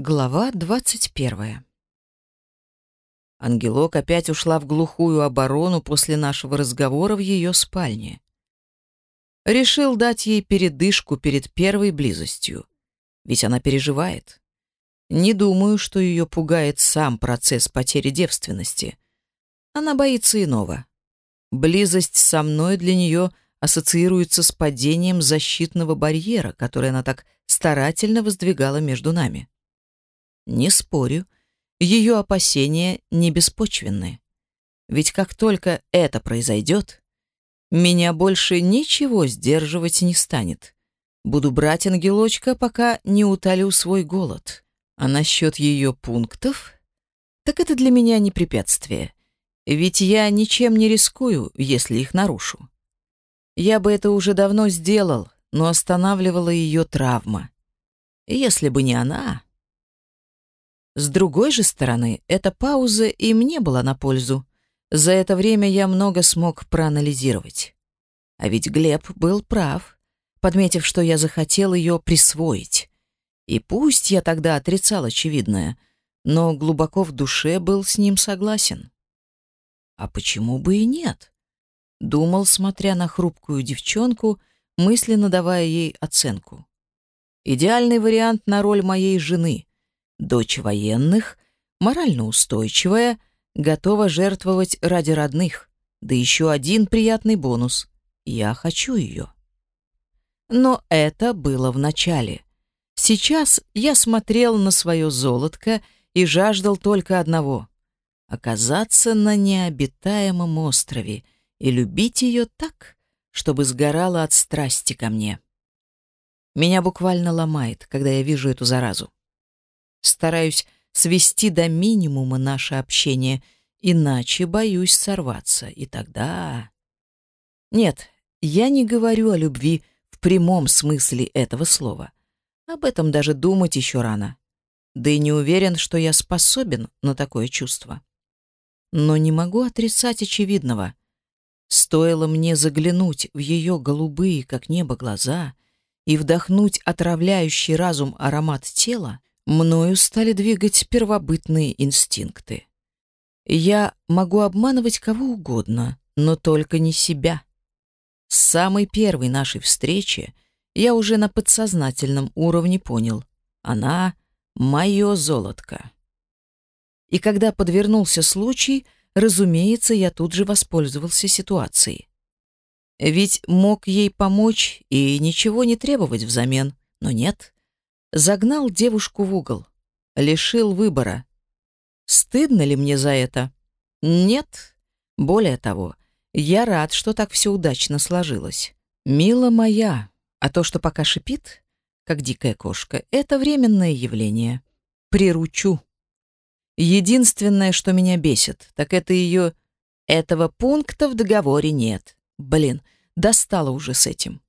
Глава двадцать первая. Ангелок опять ушла в глухую оборону после нашего разговора в ее спальне. Решил дать ей передышку перед первой близостью, ведь она переживает. Не думаю, что ее пугает сам процесс потери девственности. Она боится иного. Близость со мной для нее ассоциируется с падением защитного барьера, который она так старательно воздвигала между нами. Не спорю, ее опасения не беспочвенны. Ведь как только это произойдет, меня больше ничего сдерживать не станет. Буду брать ангелочка, пока не утолю свой голод. А насчет ее пунктов? Так это для меня не препятствие. Ведь я ничем не рискую, если их нарушу. Я бы это уже давно сделал, но останавливала ее травма. Если бы не она... С другой же стороны, эта пауза и мне была на пользу. За это время я много смог проанализировать. А ведь Глеб был прав, подметив, что я захотел ее присвоить. И пусть я тогда отрицал очевидное, но глубоко в душе был с ним согласен. А почему бы и нет? Думал, смотря на хрупкую девчонку, мысленно давая ей оценку. Идеальный вариант на роль моей жены — Дочь военных, морально устойчивая, готова жертвовать ради родных. Да еще один приятный бонус. Я хочу ее. Но это было в начале. Сейчас я смотрел на свое золотко и жаждал только одного — оказаться на необитаемом острове и любить ее так, чтобы сгорала от страсти ко мне. Меня буквально ломает, когда я вижу эту заразу. Стараюсь свести до минимума наше общение, иначе боюсь сорваться. И тогда... Нет, я не говорю о любви в прямом смысле этого слова. Об этом даже думать еще рано. Да и не уверен, что я способен на такое чувство. Но не могу отрицать очевидного. Стоило мне заглянуть в ее голубые, как небо, глаза и вдохнуть отравляющий разум аромат тела, мною стали двигать первобытные инстинкты. Я могу обманывать кого угодно, но только не себя. С самой первой нашей встречи я уже на подсознательном уровне понял. Она — мое золотко. И когда подвернулся случай, разумеется, я тут же воспользовался ситуацией. Ведь мог ей помочь и ничего не требовать взамен, но нет. Загнал девушку в угол, лишил выбора. Стыдно ли мне за это? Нет. Более того, я рад, что так все удачно сложилось. Мила моя, а то, что пока шипит, как дикая кошка, это временное явление. Приручу. Единственное, что меня бесит, так это ее... Этого пункта в договоре нет. Блин, достала уже с этим.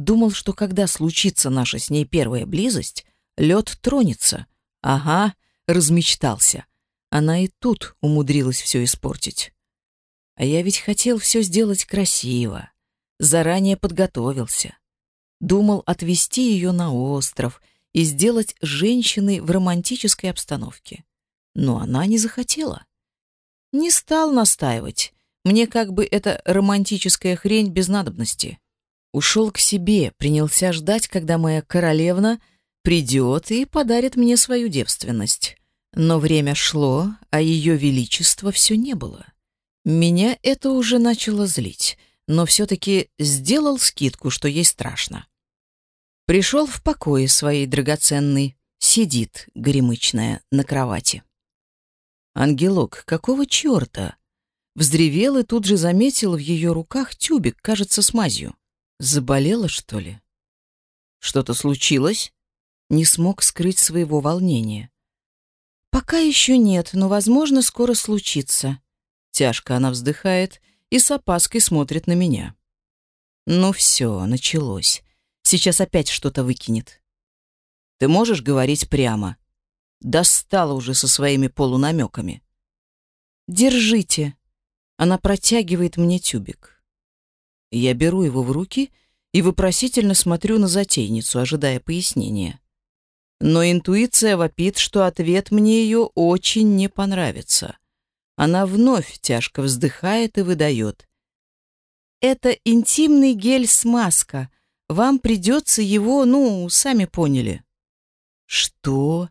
Думал, что когда случится наша с ней первая близость, лед тронется. Ага, размечтался. Она и тут умудрилась все испортить. А я ведь хотел все сделать красиво. Заранее подготовился. Думал отвезти ее на остров и сделать женщиной в романтической обстановке. Но она не захотела. Не стал настаивать. Мне как бы эта романтическая хрень без надобности. Ушел к себе, принялся ждать, когда моя королевна придет и подарит мне свою девственность. Но время шло, а ее величества все не было. Меня это уже начало злить, но все-таки сделал скидку, что ей страшно. Пришел в покое своей драгоценной, сидит, горемычная, на кровати. «Ангелок, какого черта?» Вздревел и тут же заметил в ее руках тюбик, кажется, с мазью. Заболела, что ли? Что-то случилось? Не смог скрыть своего волнения. Пока еще нет, но, возможно, скоро случится. Тяжко она вздыхает и с опаской смотрит на меня. Ну все, началось. Сейчас опять что-то выкинет. Ты можешь говорить прямо? Достала уже со своими полунамеками. Держите. Она протягивает мне тюбик. Я беру его в руки и вопросительно смотрю на затейницу, ожидая пояснения. Но интуиция вопит, что ответ мне ее очень не понравится. Она вновь тяжко вздыхает и выдает. «Это интимный гель-смазка. Вам придется его, ну, сами поняли». «Что?»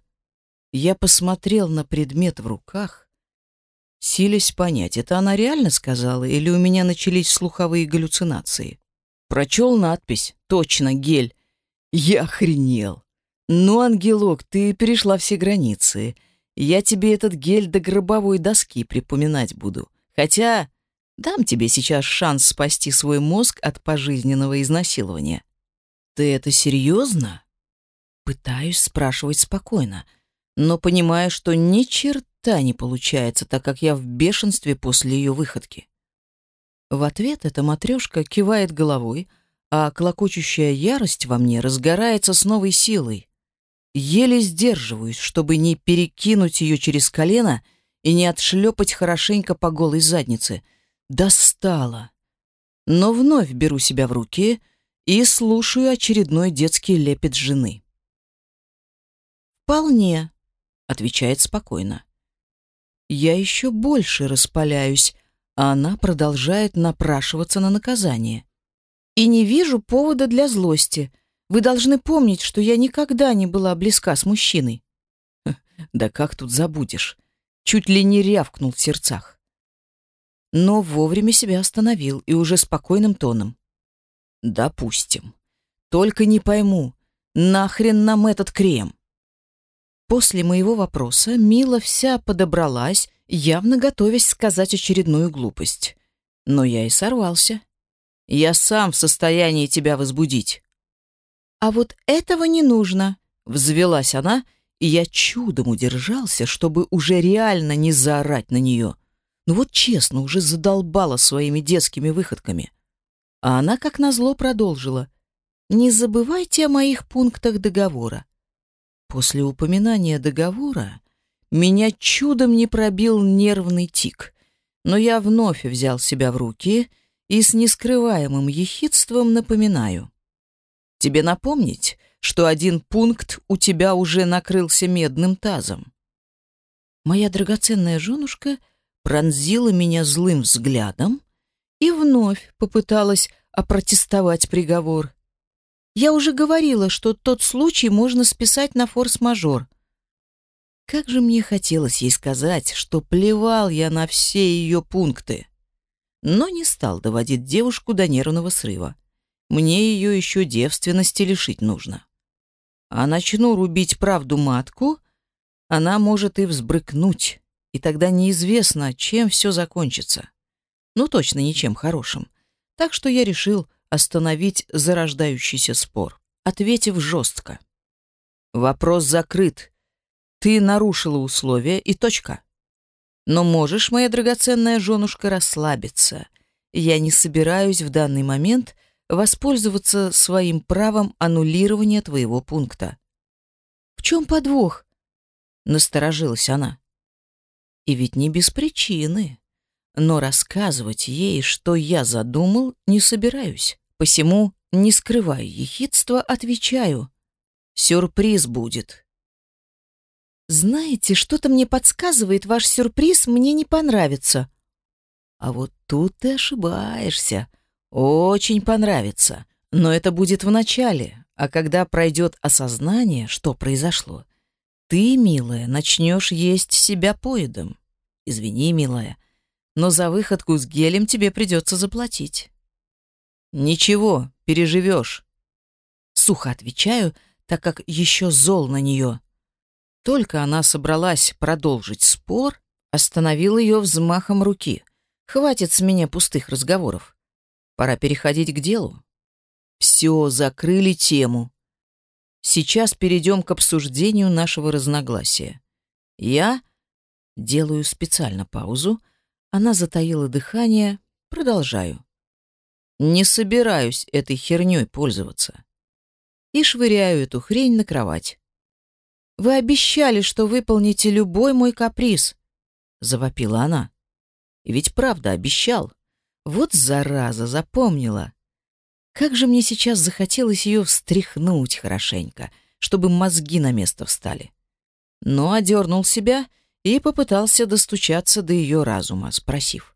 Я посмотрел на предмет в руках, силясь понять, это она реально сказала или у меня начались слуховые галлюцинации. Прочел надпись «Точно, гель». Я охренел. «Ну, ангелок, ты перешла все границы. Я тебе этот гель до гробовой доски припоминать буду. Хотя дам тебе сейчас шанс спасти свой мозг от пожизненного изнасилования». «Ты это серьезно?» Пытаюсь спрашивать спокойно, но понимаю, что ни черта не получается, так как я в бешенстве после ее выходки. В ответ эта матрешка кивает головой, а клокочущая ярость во мне разгорается с новой силой. Еле сдерживаюсь, чтобы не перекинуть ее через колено и не отшлепать хорошенько по голой заднице. Достала. Но вновь беру себя в руки и слушаю очередной детский лепет жены. «Вполне», — отвечает спокойно. Я еще больше распаляюсь, а она продолжает напрашиваться на наказание. И не вижу повода для злости. Вы должны помнить, что я никогда не была близка с мужчиной. Да как тут забудешь? Чуть ли не рявкнул в сердцах. Но вовремя себя остановил и уже спокойным тоном. Допустим. Только не пойму, нахрен нам этот крем? После моего вопроса Мила вся подобралась, явно готовясь сказать очередную глупость. Но я и сорвался. Я сам в состоянии тебя возбудить. «А вот этого не нужно», — взвелась она, и я чудом удержался, чтобы уже реально не заорать на нее. Ну вот честно, уже задолбала своими детскими выходками. А она, как назло, продолжила. «Не забывайте о моих пунктах договора». После упоминания договора меня чудом не пробил нервный тик, но я вновь взял себя в руки и с нескрываемым ехидством напоминаю. Тебе напомнить, что один пункт у тебя уже накрылся медным тазом. Моя драгоценная женушка пронзила меня злым взглядом и вновь попыталась опротестовать приговор. Я уже говорила, что тот случай можно списать на форс-мажор. Как же мне хотелось ей сказать, что плевал я на все ее пункты, но не стал доводить девушку до нервного срыва. Мне ее еще девственности лишить нужно. А начну рубить правду матку, она может и взбрыкнуть, и тогда неизвестно, чем все закончится. Ну, точно ничем хорошим. Так что я решил остановить зарождающийся спор, ответив жестко. Вопрос закрыт. Ты нарушила условия и точка. Но можешь, моя драгоценная женушка, расслабиться. Я не собираюсь в данный момент — воспользоваться своим правом аннулирования твоего пункта. В чем подвох? Насторожилась она. И ведь не без причины. Но рассказывать ей, что я задумал, не собираюсь. Посему, не скрывая ехидства, отвечаю. Сюрприз будет. Знаете, что-то мне подсказывает, ваш сюрприз мне не понравится. А вот тут ты ошибаешься. Очень понравится. Но это будет в начале, а когда пройдет осознание, что произошло, ты, милая, начнешь есть себя поедом. Извини, милая, но за выходку с гелем тебе придется заплатить. Ничего, переживешь. Сухо отвечаю, так как еще зол на нее. Только она собралась продолжить спор, остановил ее взмахом руки. Хватит с меня пустых разговоров. Пора переходить к делу. Все, закрыли тему. Сейчас перейдем к обсуждению нашего разногласия. Я делаю специально паузу, она затаила дыхание, продолжаю. Не собираюсь этой херней пользоваться. И швыряю эту хрень на кровать. Вы обещали, что выполните любой мой каприз, завопила она. И ведь правда обещал. Вот зараза, запомнила. Как же мне сейчас захотелось ее встряхнуть хорошенько, чтобы мозги на место встали. Но одернул себя и попытался достучаться до ее разума, спросив.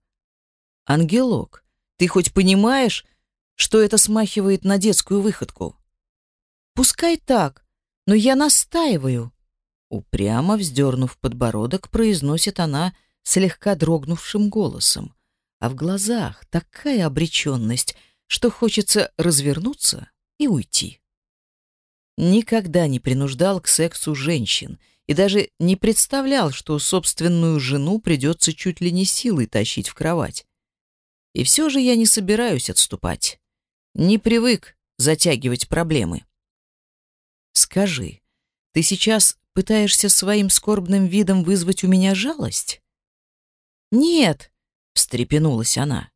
«Ангелок, ты хоть понимаешь, что это смахивает на детскую выходку?» «Пускай так, но я настаиваю», упрямо вздернув подбородок, произносит она слегка дрогнувшим голосом, а в глазах такая обреченность, что хочется развернуться и уйти. Никогда не принуждал к сексу женщин и даже не представлял, что собственную жену придется чуть ли не силой тащить в кровать. И все же я не собираюсь отступать. Не привык затягивать проблемы. Скажи, ты сейчас пытаешься своим скорбным видом вызвать у меня жалость? Нет, встрепенулась она.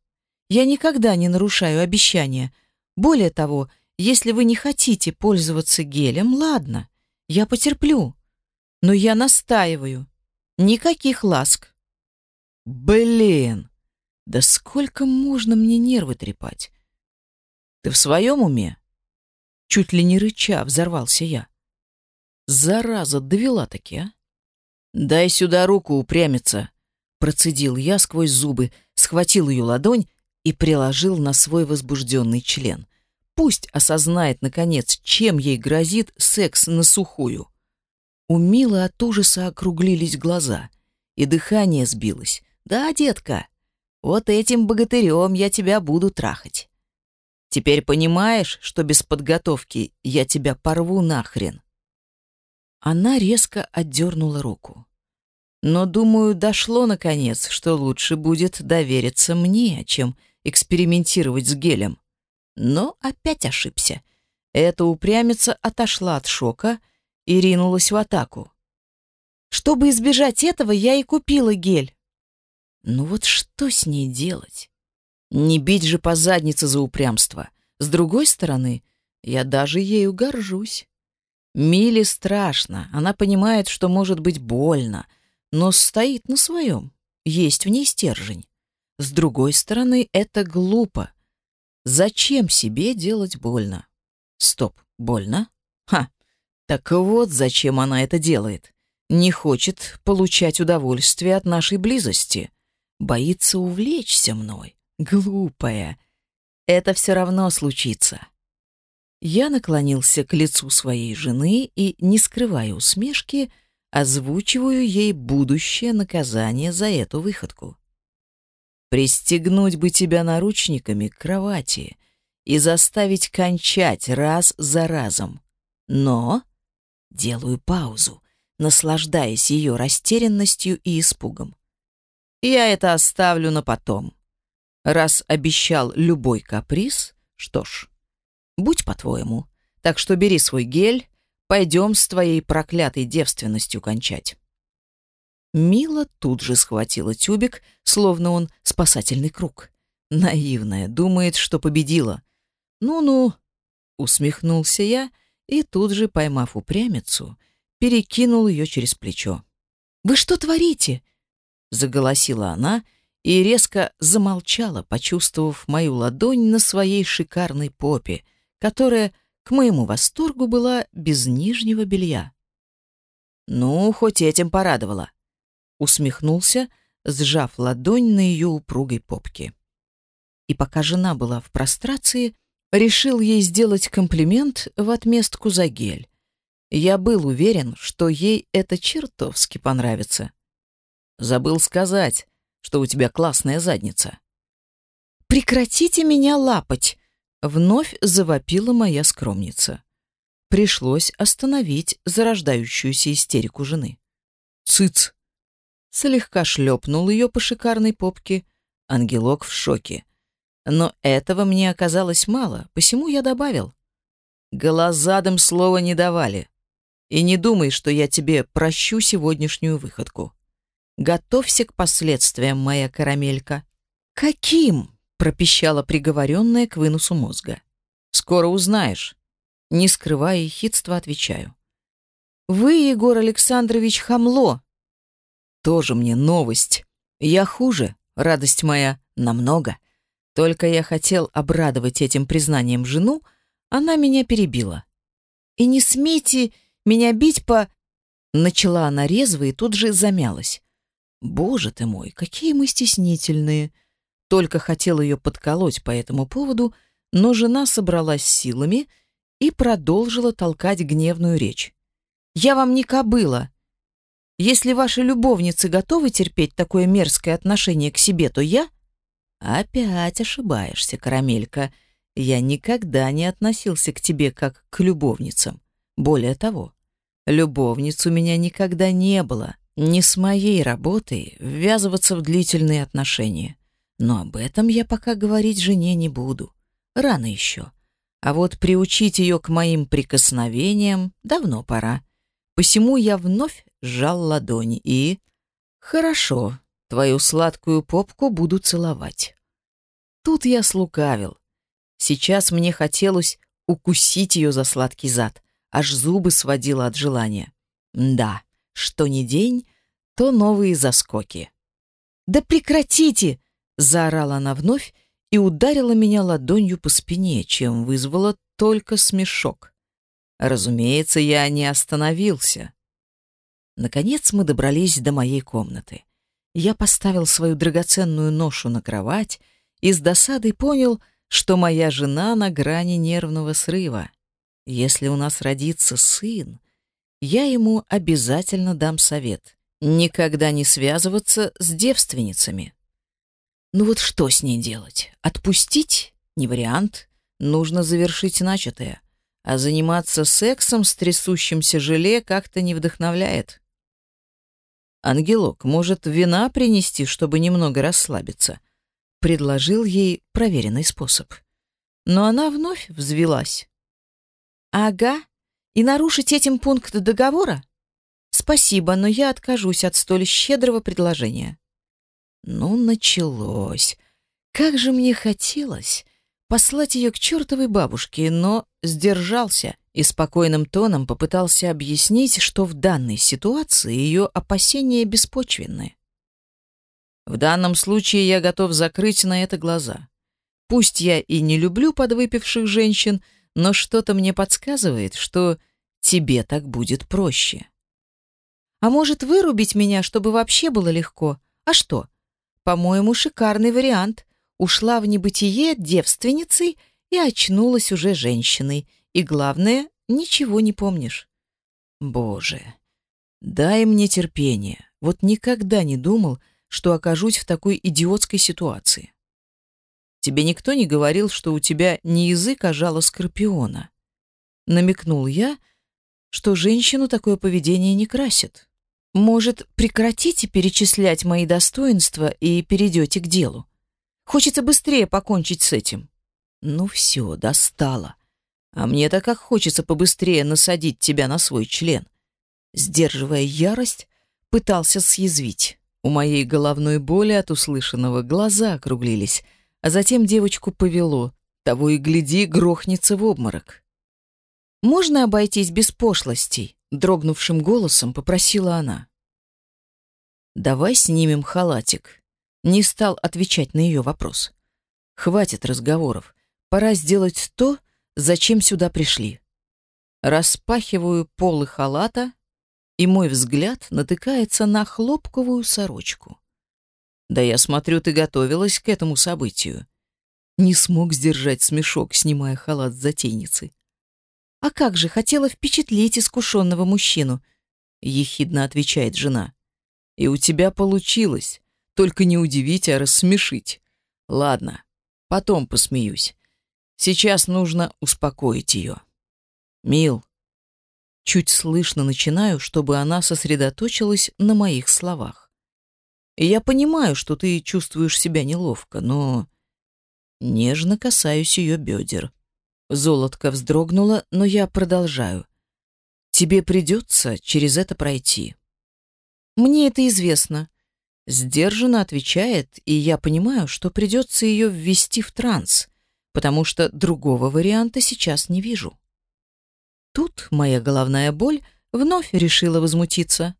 Я никогда не нарушаю обещания. Более того, если вы не хотите пользоваться гелем, ладно, я потерплю. Но я настаиваю. Никаких ласк. Блин, да сколько можно мне нервы трепать? Ты в своем уме? Чуть ли не рыча взорвался я. Зараза, довела таки, а? Дай сюда руку, упрямиться. Процедил я сквозь зубы, схватил ее ладонь и приложил на свой возбужденный член. Пусть осознает, наконец, чем ей грозит секс на сухую. У Милы от ужаса округлились глаза, и дыхание сбилось. «Да, детка, вот этим богатырем я тебя буду трахать. Теперь понимаешь, что без подготовки я тебя порву нахрен?» Она резко отдернула руку. Но, думаю, дошло наконец, что лучше будет довериться мне, чем экспериментировать с гелем но опять ошибся. Эта упрямица отошла от шока и ринулась в атаку. Чтобы избежать этого, я и купила гель. Ну вот что с ней делать? Не бить же по заднице за упрямство. С другой стороны, я даже ею горжусь. Миле страшно, она понимает, что может быть больно, но стоит на своем. Есть в ней стержень. С другой стороны, это глупо. Зачем себе делать больно? Стоп, больно? Ха, так вот зачем она это делает. Не хочет получать удовольствие от нашей близости. Боится увлечься мной. Глупая. Это все равно случится. Я наклонился к лицу своей жены и, не скрывая усмешки, озвучиваю ей будущее наказание за эту выходку. Пристегнуть бы тебя наручниками к кровати и заставить кончать раз за разом. Но делаю паузу, наслаждаясь ее растерянностью и испугом. Я это оставлю на потом. Раз обещал любой каприз, что ж, будь по-твоему. Так что бери свой гель, пойдем с твоей проклятой девственностью кончать. Мила тут же схватила тюбик, словно он спасательный круг. Наивная, думает, что победила. Ну-ну, усмехнулся я и тут же, поймав упрямицу, перекинул ее через плечо. Вы что творите? Заголосила она и резко замолчала, почувствовав мою ладонь на своей шикарной попе, которая, к моему восторгу, была без нижнего белья. Ну, хоть этим порадовала усмехнулся, сжав ладонь на ее упругой попке. И пока жена была в прострации, решил ей сделать комплимент в отместку за гель. Я был уверен, что ей это чертовски понравится. Забыл сказать, что у тебя классная задница. Прекратите меня лапать, вновь завопила моя скромница. Пришлось остановить зарождающуюся истерику жены. Цыц, слегка шлепнул ее по шикарной попке. Ангелок в шоке. Но этого мне оказалось мало, посему я добавил. Голозадам слова не давали. И не думай, что я тебе прощу сегодняшнюю выходку. Готовься к последствиям, моя карамелька. Каким? пропищала приговоренная к выносу мозга. Скоро узнаешь. Не скрывая ехидства, отвечаю. Вы, Егор Александрович, хамло, тоже мне новость. Я хуже, радость моя, намного. Только я хотел обрадовать этим признанием жену, она меня перебила. И не смейте меня бить по...» Начала она резво и тут же замялась. «Боже ты мой, какие мы стеснительные!» Только хотел ее подколоть по этому поводу, но жена собралась силами и продолжила толкать гневную речь. «Я вам не кобыла. Если ваши любовницы готовы терпеть такое мерзкое отношение к себе, то я...» «Опять ошибаешься, карамелька. Я никогда не относился к тебе как к любовницам. Более того, любовниц у меня никогда не было. Не с моей работой ввязываться в длительные отношения. Но об этом я пока говорить жене не буду. Рано еще. А вот приучить ее к моим прикосновениям давно пора. Посему я вновь сжал ладони и... Хорошо, твою сладкую попку буду целовать. Тут я слукавил. Сейчас мне хотелось укусить ее за сладкий зад, аж зубы сводило от желания. Да, что ни день, то новые заскоки. «Да прекратите!» — заорала она вновь и ударила меня ладонью по спине, чем вызвала только смешок. Разумеется, я не остановился. Наконец мы добрались до моей комнаты. Я поставил свою драгоценную ношу на кровать и с досадой понял, что моя жена на грани нервного срыва. Если у нас родится сын, я ему обязательно дам совет. Никогда не связываться с девственницами. Ну вот что с ней делать? Отпустить? Не вариант. Нужно завершить начатое. А заниматься сексом с трясущимся желе как-то не вдохновляет. «Ангелок, может, вина принести, чтобы немного расслабиться?» Предложил ей проверенный способ. Но она вновь взвелась. «Ага, и нарушить этим пункт договора? Спасибо, но я откажусь от столь щедрого предложения». Ну, началось. Как же мне хотелось послать ее к чертовой бабушке, но сдержался и спокойным тоном попытался объяснить, что в данной ситуации ее опасения беспочвенны. В данном случае я готов закрыть на это глаза. Пусть я и не люблю подвыпивших женщин, но что-то мне подсказывает, что тебе так будет проще. А может, вырубить меня, чтобы вообще было легко? А что? По-моему, шикарный вариант. Ушла в небытие девственницей и очнулась уже женщиной. И главное, ничего не помнишь. Боже, дай мне терпение. Вот никогда не думал, что окажусь в такой идиотской ситуации. Тебе никто не говорил, что у тебя не язык, а жало скорпиона. Намекнул я, что женщину такое поведение не красит. Может, прекратите перечислять мои достоинства и перейдете к делу? Хочется быстрее покончить с этим. Ну все, достало. А мне-то как хочется побыстрее насадить тебя на свой член. Сдерживая ярость, пытался съязвить. У моей головной боли от услышанного глаза округлились, а затем девочку повело. Того и гляди, грохнется в обморок. «Можно обойтись без пошлостей?» — дрогнувшим голосом попросила она. «Давай снимем халатик». Не стал отвечать на ее вопрос. «Хватит разговоров. Пора сделать то, зачем сюда пришли». Распахиваю полы халата, и мой взгляд натыкается на хлопковую сорочку. Да я смотрю, ты готовилась к этому событию. Не смог сдержать смешок, снимая халат с затейницы. А как же, хотела впечатлить искушенного мужчину, ехидно отвечает жена. И у тебя получилось, только не удивить, а рассмешить. Ладно, потом посмеюсь. Сейчас нужно успокоить ее. Мил, Чуть слышно начинаю, чтобы она сосредоточилась на моих словах. Я понимаю, что ты чувствуешь себя неловко, но... Нежно касаюсь ее бедер. Золотко вздрогнула, но я продолжаю. Тебе придется через это пройти. Мне это известно. Сдержанно отвечает, и я понимаю, что придется ее ввести в транс, потому что другого варианта сейчас не вижу. Тут моя головная боль вновь решила возмутиться.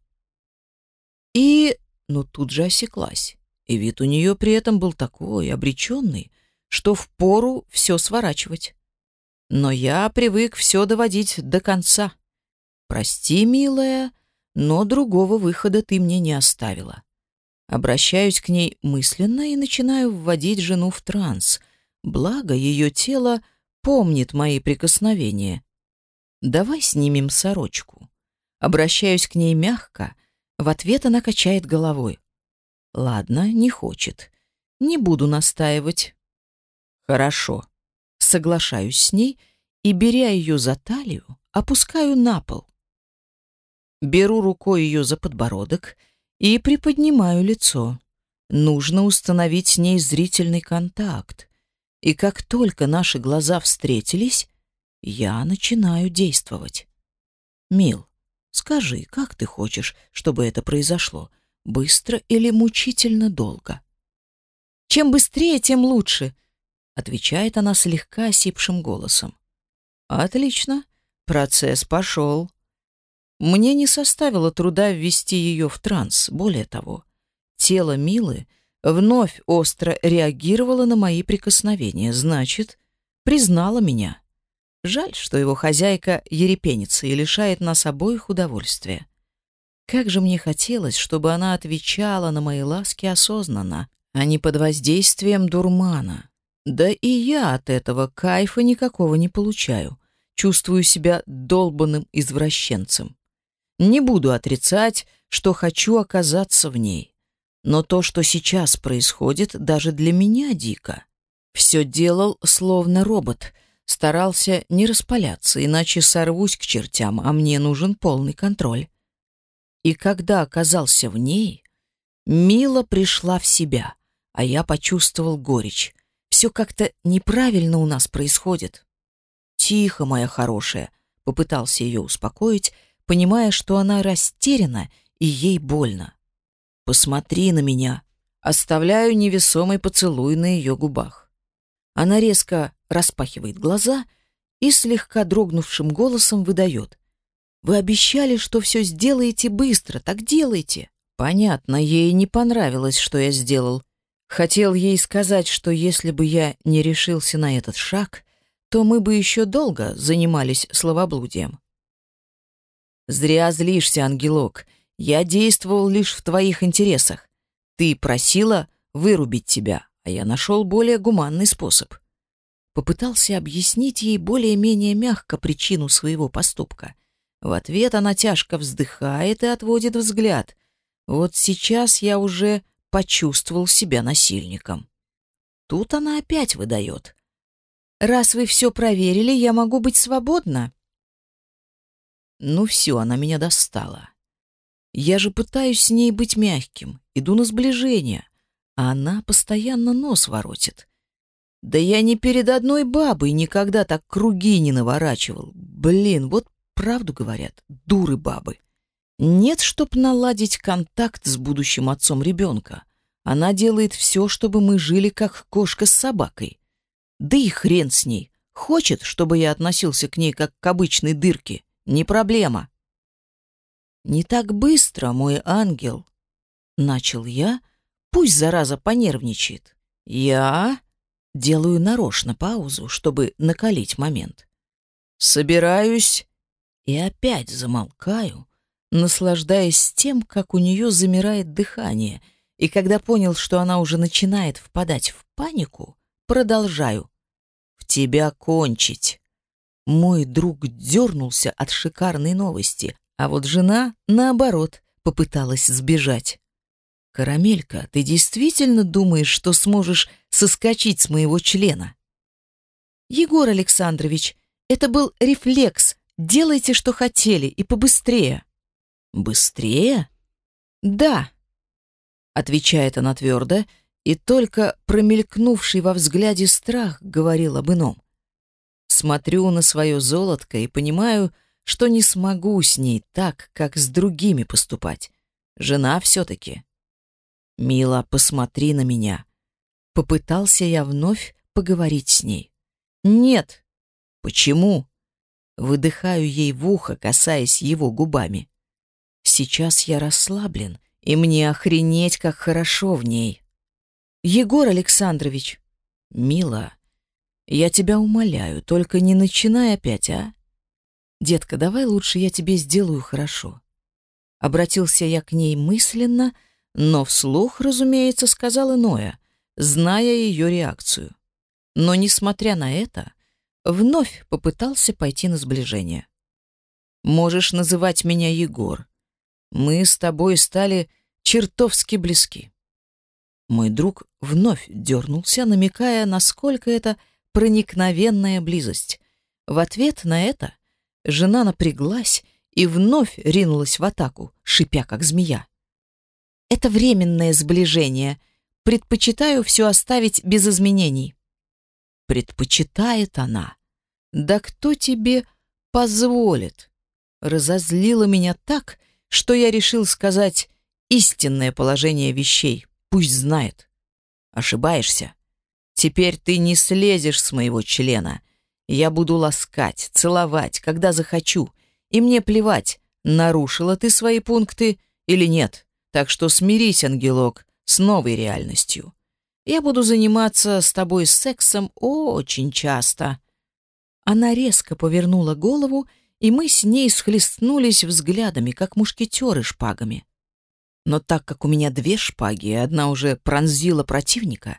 И... ну тут же осеклась. И вид у нее при этом был такой обреченный, что впору все сворачивать. Но я привык все доводить до конца. Прости, милая, но другого выхода ты мне не оставила. Обращаюсь к ней мысленно и начинаю вводить жену в транс. Благо, ее тело помнит мои прикосновения. Давай снимем сорочку. Обращаюсь к ней мягко. В ответ она качает головой. Ладно, не хочет. Не буду настаивать. Хорошо. Соглашаюсь с ней и, беря ее за талию, опускаю на пол. Беру рукой ее за подбородок и приподнимаю лицо. Нужно установить с ней зрительный контакт. И как только наши глаза встретились, я начинаю действовать. Мил, скажи, как ты хочешь, чтобы это произошло? Быстро или мучительно долго? Чем быстрее, тем лучше, отвечает она слегка осипшим голосом. Отлично, процесс пошел. Мне не составило труда ввести ее в транс. Более того, тело Милы вновь остро реагировало на мои прикосновения, значит, признала меня. Жаль, что его хозяйка ерепенится и лишает нас обоих удовольствия. Как же мне хотелось, чтобы она отвечала на мои ласки осознанно, а не под воздействием дурмана. Да и я от этого кайфа никакого не получаю. Чувствую себя долбанным извращенцем. Не буду отрицать, что хочу оказаться в ней. Но то, что сейчас происходит, даже для меня дико. Все делал словно робот, старался не распаляться, иначе сорвусь к чертям, а мне нужен полный контроль. И когда оказался в ней, Мила пришла в себя, а я почувствовал горечь. Все как-то неправильно у нас происходит. Тихо, моя хорошая, попытался ее успокоить, понимая, что она растеряна и ей больно. «Посмотри на меня!» Оставляю невесомый поцелуй на ее губах. Она резко распахивает глаза и слегка дрогнувшим голосом выдает. «Вы обещали, что все сделаете быстро, так делайте!» Понятно, ей не понравилось, что я сделал. Хотел ей сказать, что если бы я не решился на этот шаг, то мы бы еще долго занимались словоблудием. Зря злишься, ангелок. Я действовал лишь в твоих интересах. Ты просила вырубить тебя, а я нашел более гуманный способ. Попытался объяснить ей более-менее мягко причину своего поступка. В ответ она тяжко вздыхает и отводит взгляд. Вот сейчас я уже почувствовал себя насильником. Тут она опять выдает. «Раз вы все проверили, я могу быть свободна?» Ну все, она меня достала. Я же пытаюсь с ней быть мягким, иду на сближение, а она постоянно нос воротит. Да я ни перед одной бабой никогда так круги не наворачивал. Блин, вот правду говорят, дуры бабы. Нет, чтоб наладить контакт с будущим отцом ребенка. Она делает все, чтобы мы жили как кошка с собакой. Да и хрен с ней. Хочет, чтобы я относился к ней как к обычной дырке. Не проблема. Не так быстро, мой ангел, начал я, пусть зараза понервничает. Я делаю нарочно паузу, чтобы накалить момент. Собираюсь и опять замолкаю, наслаждаясь тем, как у нее замирает дыхание, и когда понял, что она уже начинает впадать в панику, продолжаю. В тебя кончить. Мой друг дернулся от шикарной новости, а вот жена, наоборот, попыталась сбежать. «Карамелька, ты действительно думаешь, что сможешь соскочить с моего члена?» «Егор Александрович, это был рефлекс. Делайте, что хотели, и побыстрее». «Быстрее?» «Да», — отвечает она твердо, и только промелькнувший во взгляде страх говорил об ином. Смотрю на свое золотко и понимаю, что не смогу с ней так, как с другими поступать. Жена все-таки. «Мила, посмотри на меня». Попытался я вновь поговорить с ней. «Нет». «Почему?» Выдыхаю ей в ухо, касаясь его губами. Сейчас я расслаблен, и мне охренеть, как хорошо в ней. «Егор Александрович». «Мила, Я тебя умоляю, только не начинай опять, а? Детка, давай лучше я тебе сделаю хорошо. Обратился я к ней мысленно, но вслух, разумеется, сказал иное, зная ее реакцию. Но, несмотря на это, вновь попытался пойти на сближение. «Можешь называть меня Егор. Мы с тобой стали чертовски близки». Мой друг вновь дернулся, намекая, насколько это проникновенная близость. В ответ на это жена напряглась и вновь ринулась в атаку, шипя как змея. «Это временное сближение. Предпочитаю все оставить без изменений». «Предпочитает она. Да кто тебе позволит?» Разозлила меня так, что я решил сказать истинное положение вещей. Пусть знает. Ошибаешься. Теперь ты не слезешь с моего члена. Я буду ласкать, целовать, когда захочу. И мне плевать, нарушила ты свои пункты или нет. Так что смирись, ангелок, с новой реальностью. Я буду заниматься с тобой сексом очень часто. Она резко повернула голову, и мы с ней схлестнулись взглядами, как мушкетеры шпагами. Но так как у меня две шпаги, и одна уже пронзила противника,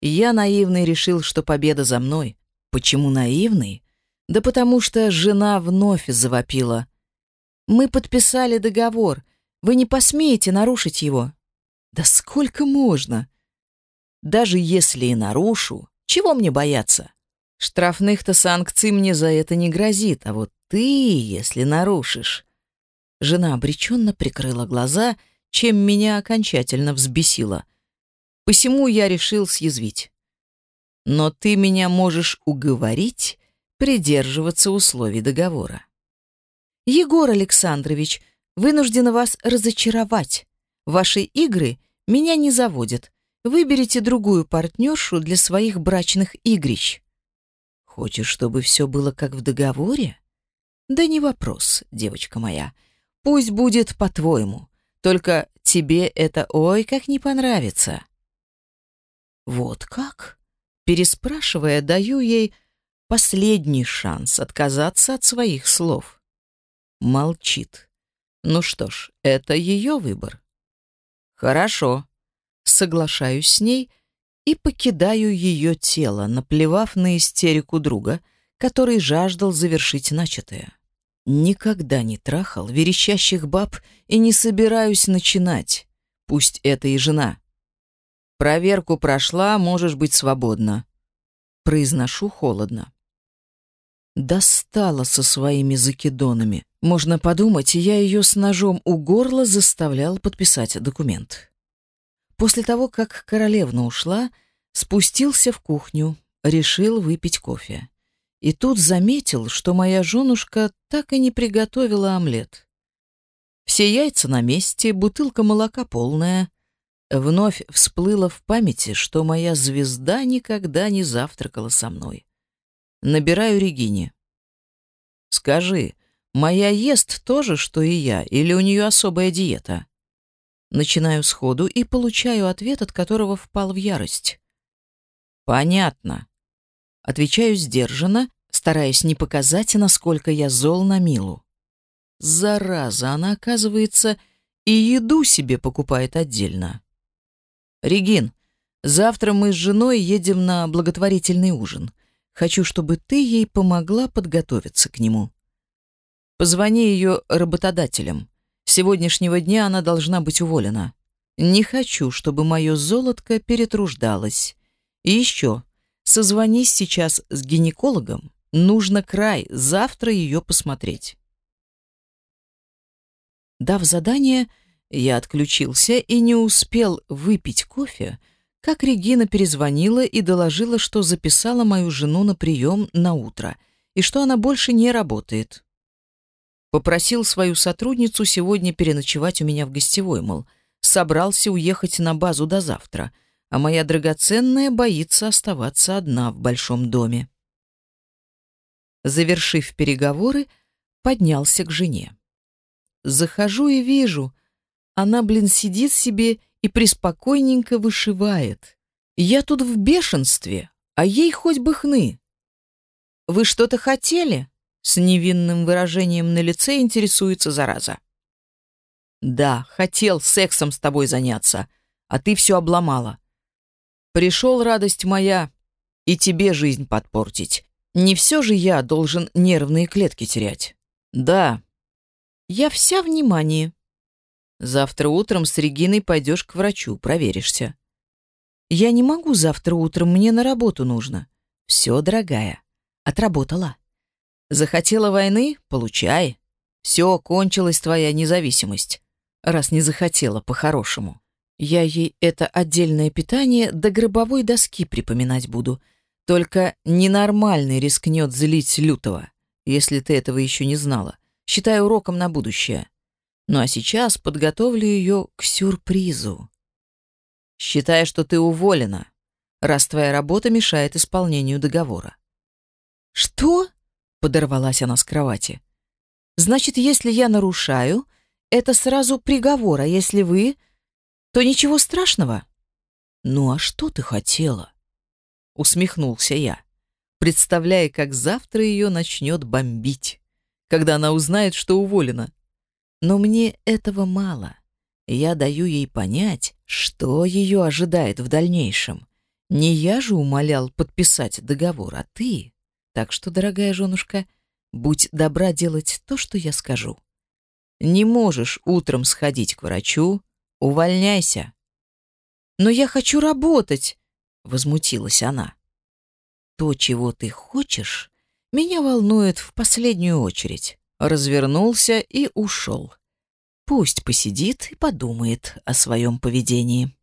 я наивный решил, что победа за мной. Почему наивный? Да потому что жена вновь завопила. «Мы подписали договор. Вы не посмеете нарушить его». «Да сколько можно?» «Даже если и нарушу, чего мне бояться? Штрафных-то санкций мне за это не грозит, а вот ты, если нарушишь...» Жена обреченно прикрыла глаза чем меня окончательно взбесило. Посему я решил съязвить. Но ты меня можешь уговорить придерживаться условий договора. Егор Александрович, вынуждена вас разочаровать. Ваши игры меня не заводят. Выберите другую партнершу для своих брачных игрищ. Хочешь, чтобы все было как в договоре? Да не вопрос, девочка моя. Пусть будет по-твоему. Только тебе это ой как не понравится. Вот как? Переспрашивая, даю ей последний шанс отказаться от своих слов. Молчит. Ну что ж, это ее выбор. Хорошо. Соглашаюсь с ней и покидаю ее тело, наплевав на истерику друга, который жаждал завершить начатое. Никогда не трахал верещащих баб и не собираюсь начинать. Пусть это и жена. Проверку прошла, можешь быть свободна. Произношу холодно. Достала со своими закидонами. Можно подумать, я ее с ножом у горла заставлял подписать документ. После того, как королевна ушла, спустился в кухню, решил выпить кофе. И тут заметил, что моя женушка так и не приготовила омлет. Все яйца на месте, бутылка молока полная. Вновь всплыло в памяти, что моя звезда никогда не завтракала со мной. Набираю Регине. «Скажи, моя ест то же, что и я, или у нее особая диета?» Начинаю сходу и получаю ответ, от которого впал в ярость. «Понятно. Отвечаю сдержанно, стараясь не показать, насколько я зол на Милу. Зараза, она, оказывается, и еду себе покупает отдельно. «Регин, завтра мы с женой едем на благотворительный ужин. Хочу, чтобы ты ей помогла подготовиться к нему. Позвони ее работодателям. С сегодняшнего дня она должна быть уволена. Не хочу, чтобы мое золотко перетруждалось. И еще, Созвонись сейчас с гинекологом. Нужно край, завтра ее посмотреть. Дав задание, я отключился и не успел выпить кофе, как Регина перезвонила и доложила, что записала мою жену на прием на утро и что она больше не работает. Попросил свою сотрудницу сегодня переночевать у меня в гостевой, мол, собрался уехать на базу до завтра — а моя драгоценная боится оставаться одна в большом доме. Завершив переговоры, поднялся к жене. Захожу и вижу, она, блин, сидит себе и преспокойненько вышивает. Я тут в бешенстве, а ей хоть бы хны. «Вы что-то хотели?» С невинным выражением на лице интересуется зараза. «Да, хотел сексом с тобой заняться, а ты все обломала. Пришел, радость моя, и тебе жизнь подпортить. Не все же я должен нервные клетки терять. Да. Я вся внимание. Завтра утром с Региной пойдешь к врачу, проверишься. Я не могу завтра утром, мне на работу нужно. Все, дорогая, отработала. Захотела войны? Получай. Все, кончилась твоя независимость. Раз не захотела по-хорошему. Я ей это отдельное питание до гробовой доски припоминать буду. Только ненормальный рискнет злить лютого, если ты этого еще не знала. Считай уроком на будущее. Ну а сейчас подготовлю ее к сюрпризу. Считай, что ты уволена, раз твоя работа мешает исполнению договора. Что? Подорвалась она с кровати. Значит, если я нарушаю, это сразу приговор, а если вы, то ничего страшного. Ну а что ты хотела? Усмехнулся я, представляя, как завтра ее начнет бомбить, когда она узнает, что уволена. Но мне этого мало. Я даю ей понять, что ее ожидает в дальнейшем. Не я же умолял подписать договор, а ты. Так что, дорогая женушка, будь добра делать то, что я скажу. Не можешь утром сходить к врачу, увольняйся. Но я хочу работать, возмутилась она. То, чего ты хочешь, меня волнует в последнюю очередь. Развернулся и ушел. Пусть посидит и подумает о своем поведении.